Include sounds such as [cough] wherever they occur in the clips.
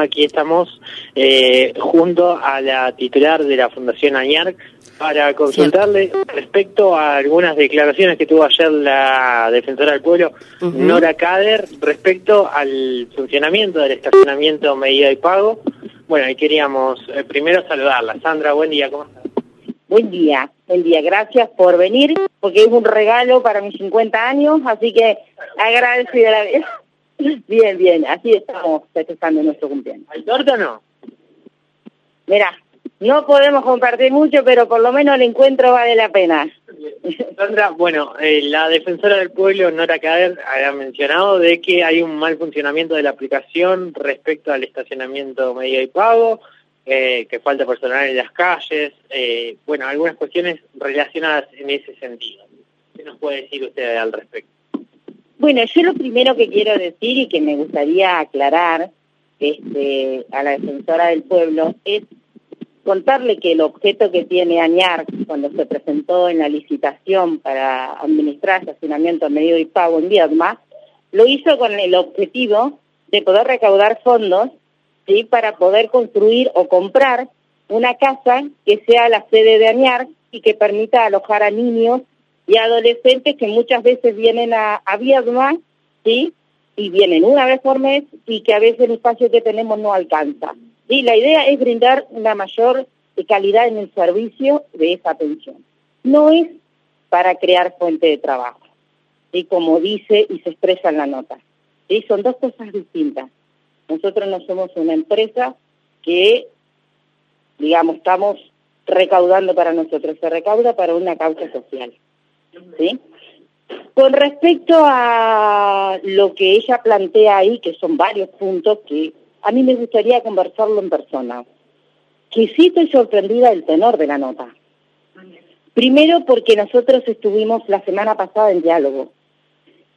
aquí estamos eh, junto a la titular de la Fundación AñARC para consultarle respecto a algunas declaraciones que tuvo ayer la defensora del pueblo, Nora Cader, respecto al funcionamiento del estacionamiento medida y pago. Bueno, y queríamos eh, primero saludarla. Sandra, buen día, ¿cómo estás? Buen día, buen día. Gracias por venir, porque es un regalo para mis 50 años, así que agradecida la vez. [laughs] Bien, bien, así estamos festejando nuestro cumpleaños. ¿Hay torta o no? Mira, no podemos compartir mucho, pero por lo menos el encuentro vale la pena. Sandra, bueno, eh, la defensora del pueblo, Nora Cader, ha mencionado de que hay un mal funcionamiento de la aplicación respecto al estacionamiento medida y pago, eh, que falta personal en las calles, eh, bueno, algunas cuestiones relacionadas en ese sentido. ¿Qué nos puede decir usted al respecto? Bueno, yo lo primero que quiero decir y que me gustaría aclarar este, a la defensora del pueblo es contarle que el objeto que tiene AñAR cuando se presentó en la licitación para administrar estacionamiento medio y pago en Viedma, lo hizo con el objetivo de poder recaudar fondos ¿sí? para poder construir o comprar una casa que sea la sede de AñAR y que permita alojar a niños y adolescentes que muchas veces vienen a, a ¿sí? y vienen una vez por mes y que a veces el espacio que tenemos no alcanza. Y la idea es brindar una mayor calidad en el servicio de esa pensión. No es para crear fuente de trabajo, y como dice y se expresa en la nota. ¿sí? Son dos cosas distintas. Nosotros no somos una empresa que, digamos, estamos recaudando para nosotros, se recauda para una causa social. ¿Sí? Con respecto a lo que ella plantea ahí, que son varios puntos que a mí me gustaría conversarlo en persona, que sí estoy sorprendida del tenor de la nota. Primero porque nosotros estuvimos la semana pasada en diálogo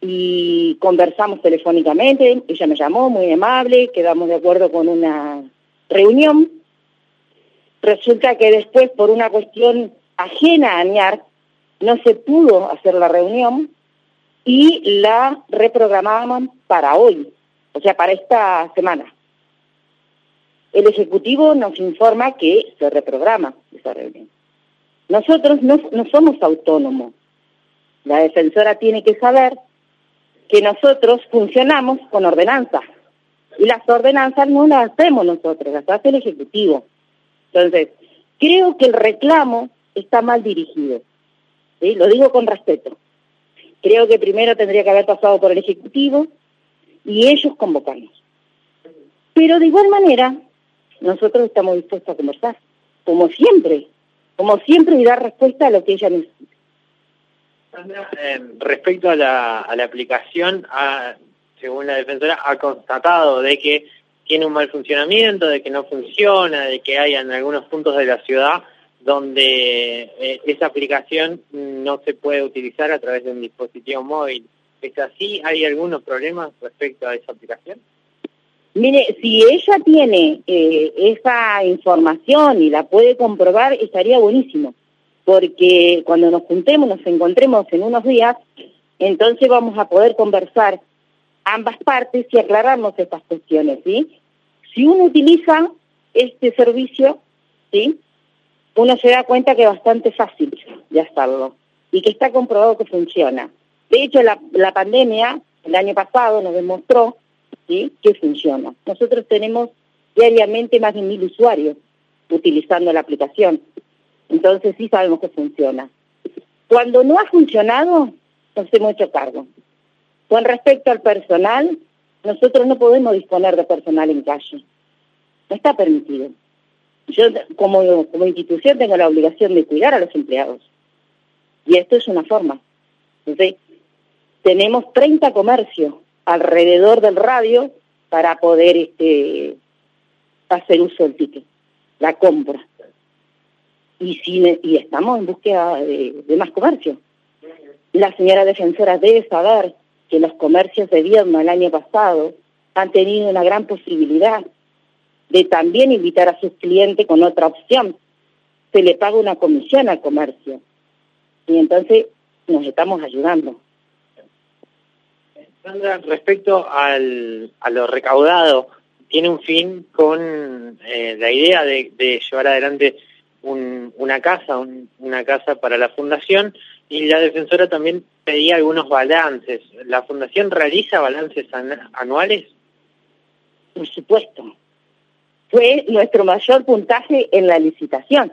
y conversamos telefónicamente, ella me llamó muy amable, quedamos de acuerdo con una reunión. Resulta que después, por una cuestión ajena a ANIAR, no se pudo hacer la reunión y la reprogramaban para hoy, o sea, para esta semana. El Ejecutivo nos informa que se reprograma esa reunión. Nosotros no, no somos autónomos. La defensora tiene que saber que nosotros funcionamos con ordenanzas. Y las ordenanzas no las hacemos nosotros, las hace el Ejecutivo. Entonces, creo que el reclamo está mal dirigido. ¿Sí? Lo digo con respeto. Creo que primero tendría que haber pasado por el Ejecutivo y ellos convocarnos. Pero de igual manera, nosotros estamos dispuestos a conversar, como siempre, como siempre y dar respuesta a lo que ella necesita. Eh, respecto a la, a la aplicación, según la defensora, ha constatado de que tiene un mal funcionamiento, de que no funciona, de que hay en algunos puntos de la ciudad donde eh, esa aplicación no se puede utilizar a través de un dispositivo móvil. ¿Es así? ¿Hay algunos problemas respecto a esa aplicación? Mire, si ella tiene eh, esa información y la puede comprobar, estaría buenísimo, porque cuando nos juntemos, nos encontremos en unos días, entonces vamos a poder conversar ambas partes y aclararnos estas cuestiones, ¿sí? Si uno utiliza este servicio, ¿sí? Uno se da cuenta que es bastante fácil de hacerlo y que está comprobado que funciona. De hecho, la, pandemia, el año pasado, nos demostró que funciona. Nosotros tenemos diariamente más de mil usuarios utilizando la aplicación. Entonces sí sabemos que funciona. Cuando no ha funcionado, nos hemos hecho cargo. Con respecto al personal, nosotros no podemos disponer de personal en calle. No está permitido. Yo como, como institución tengo la obligación de cuidar a los empleados. Y esto es una forma. Entonces, tenemos 30 comercios alrededor del radio para poder este, hacer uso del ticket, la compra. Y, si, y estamos en búsqueda de, más comercio. La señora defensora debe saber que los comercios de Viedma el año pasado han tenido una gran posibilidad de también invitar a sus clientes con otra opción. Se le paga una comisión al comercio. Y entonces nos estamos ayudando. Sandra, respecto al, a lo recaudado tiene un fin con eh, la idea de, llevar adelante una casa, una casa para la fundación y la defensora también pedía algunos balances. ¿La fundación realiza balances anuales? Por supuesto. Fue nuestro mayor puntaje en la licitación.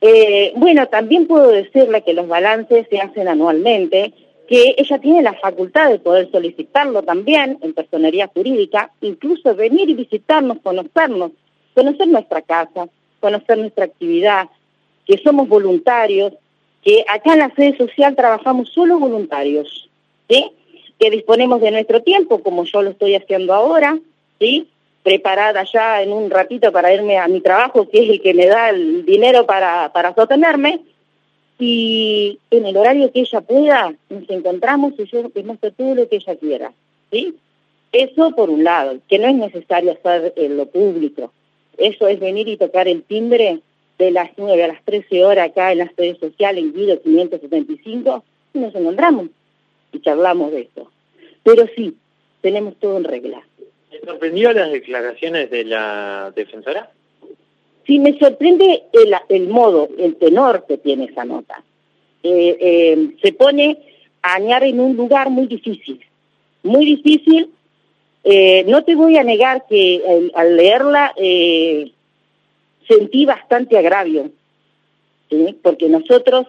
Eh, bueno, también puedo decirle que los balances se hacen anualmente que ella tiene la facultad de poder solicitarlo también en personería jurídica, incluso venir y visitarnos, conocernos, conocer nuestra casa, conocer nuestra actividad, que somos voluntarios, que acá en la sede social trabajamos solo voluntarios, ¿sí? que disponemos de nuestro tiempo, como yo lo estoy haciendo ahora, ¿sí? Preparada ya en un ratito para irme a mi trabajo, que es el que me da el dinero para, para sostenerme, y en el horario que ella pueda nos encontramos y yo muestre todo lo que ella quiera, ¿sí? Eso por un lado, que no es necesario hacer en lo público, eso es venir y tocar el timbre de las 9 a las 13 horas acá en la sede social en Guido 575 y nos encontramos y charlamos de esto. Pero sí, tenemos todo en regla. ¿Me sorprendió las declaraciones de la defensora? Sí, me sorprende el, modo, el tenor que tiene esa nota. Eh, eh, se pone a añar en un lugar muy difícil, muy difícil. Eh, no te voy a negar que al leerla sentí bastante agravio, porque nosotros,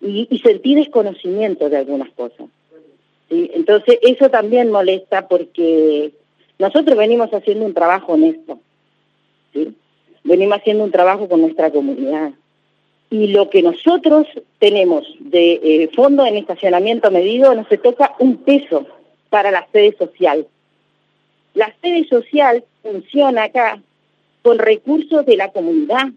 y, y, sentí desconocimiento de algunas cosas. Entonces eso también molesta porque nosotros venimos haciendo un trabajo honesto. ¿sí? venimos haciendo un trabajo con nuestra comunidad. Y lo que nosotros tenemos de eh, fondo en estacionamiento medido no se toca un peso para la sede social. La sede social funciona acá con recursos de la comunidad,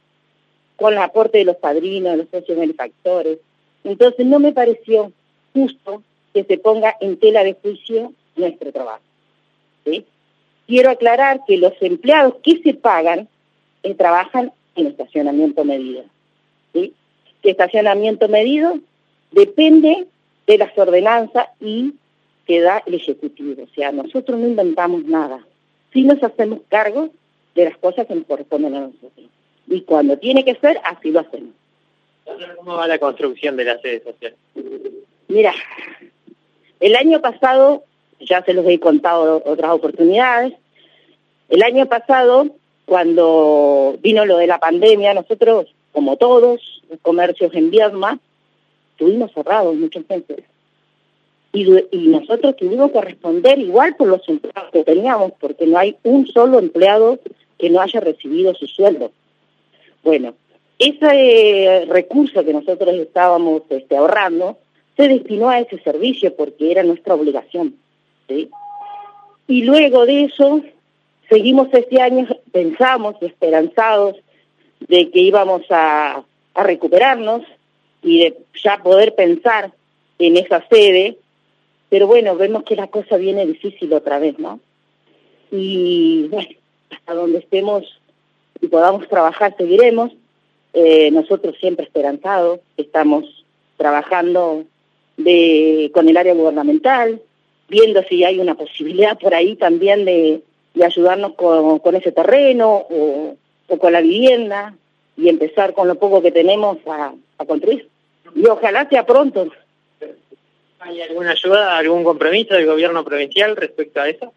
con el aporte de los padrinos, de los socios benefactores. Entonces no me pareció justo que se ponga en tela de juicio nuestro trabajo. Quiero aclarar que los empleados que se pagan y trabajan en estacionamiento medido. ¿sí? Que estacionamiento medido depende de las ordenanzas y que da el Ejecutivo. O sea, nosotros no inventamos nada. Sí nos hacemos cargo de las cosas que nos corresponden a nosotros. Y cuando tiene que ser, así lo hacemos. ¿Cómo va la construcción de la sede social? Mira, el año pasado, ya se los he contado otras oportunidades, el año pasado cuando vino lo de la pandemia, nosotros, como todos, los comercios en Viedma, estuvimos cerrados muchas veces. Y, y, nosotros tuvimos que responder igual por los empleados que teníamos, porque no hay un solo empleado que no haya recibido su sueldo. Bueno, ese recurso que nosotros estábamos este, ahorrando se destinó a ese servicio porque era nuestra obligación. ¿sí? Y luego de eso seguimos este año, pensamos esperanzados de que íbamos a, recuperarnos y de ya poder pensar en esa sede, pero bueno, vemos que la cosa viene difícil otra vez, ¿no? Y bueno, hasta donde estemos y podamos trabajar seguiremos. Eh, nosotros siempre esperanzados, estamos trabajando de, con el área gubernamental, viendo si hay una posibilidad por ahí también de, y ayudarnos con, con ese terreno o, con la vivienda y empezar con lo poco que tenemos a, a construir. Y ojalá sea pronto. ¿Hay alguna ayuda, algún compromiso del gobierno provincial respecto a eso?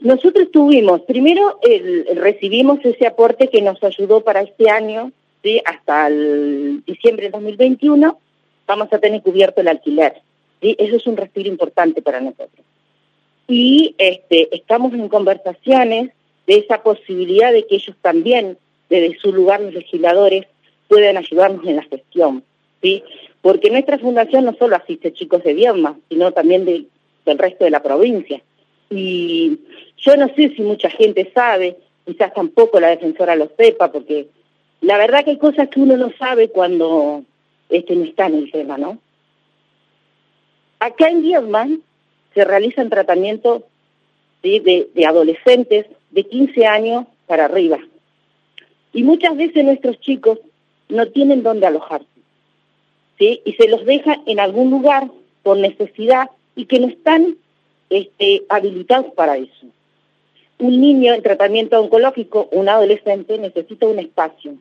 Nosotros tuvimos, primero el, recibimos ese aporte que nos ayudó para este año, ¿sí? hasta el diciembre de 2021, vamos a tener cubierto el alquiler. ¿sí? Eso es un respiro importante para nosotros y este, estamos en conversaciones de esa posibilidad de que ellos también, desde su lugar los legisladores, puedan ayudarnos en la gestión, ¿sí? Porque nuestra fundación no solo asiste chicos de Viedma, sino también del resto de la provincia. Y yo no sé si mucha gente sabe, quizás tampoco la defensora lo sepa, porque la verdad que hay cosas que uno no sabe cuando este no está en el tema, ¿no? Acá en Viedma se realizan tratamientos de, adolescentes de 15 años para arriba. Y muchas veces nuestros chicos no tienen dónde alojarse. Y se los deja en algún lugar por necesidad y que no están este, habilitados para eso. Un niño en tratamiento oncológico, un adolescente, necesita un espacio,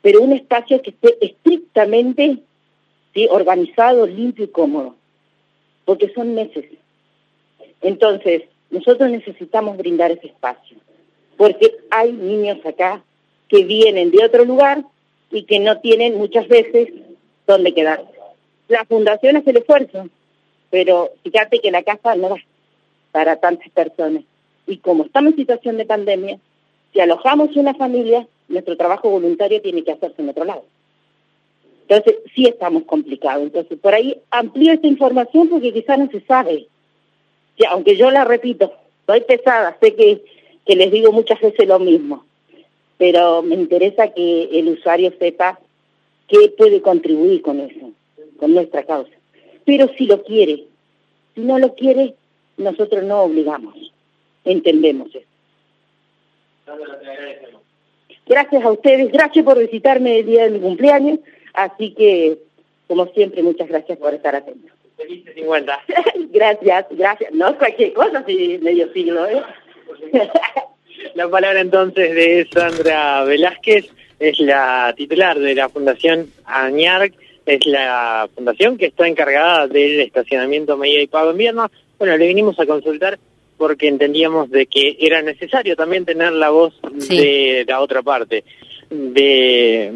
pero un espacio que esté estrictamente organizado, limpio y cómodo, porque son meses. Entonces, nosotros necesitamos brindar ese espacio, porque hay niños acá que vienen de otro lugar y que no tienen muchas veces dónde quedarse. La fundación hace el esfuerzo, pero fíjate que la casa no da para tantas personas. Y como estamos en situación de pandemia, si alojamos una familia, nuestro trabajo voluntario tiene que hacerse en otro lado. Entonces, sí estamos complicados. Entonces, por ahí amplío esta información porque quizás no se sabe. Ya, aunque yo la repito, soy pesada, sé que, que les digo muchas veces lo mismo, pero me interesa que el usuario sepa qué puede contribuir con eso, con nuestra causa. Pero si lo quiere, si no lo quiere, nosotros no obligamos, entendemos eso. Gracias a ustedes, gracias por visitarme el día de mi cumpleaños, así que, como siempre, muchas gracias por estar atentos. Feliz [laughs] 50. gracias, gracias. No cualquier cosa, si medio siglo, ¿eh? [laughs] La palabra entonces de Sandra Velázquez, es la titular de la Fundación AñARC, es la fundación que está encargada del estacionamiento medida y pago invierno. Bueno, le vinimos a consultar porque entendíamos de que era necesario también tener la voz de la otra parte, de,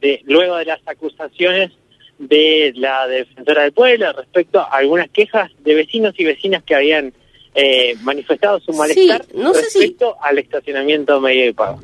de luego de las acusaciones de la defensora del pueblo respecto a algunas quejas de vecinos y vecinas que habían eh, manifestado su malestar respecto al estacionamiento medio de pago.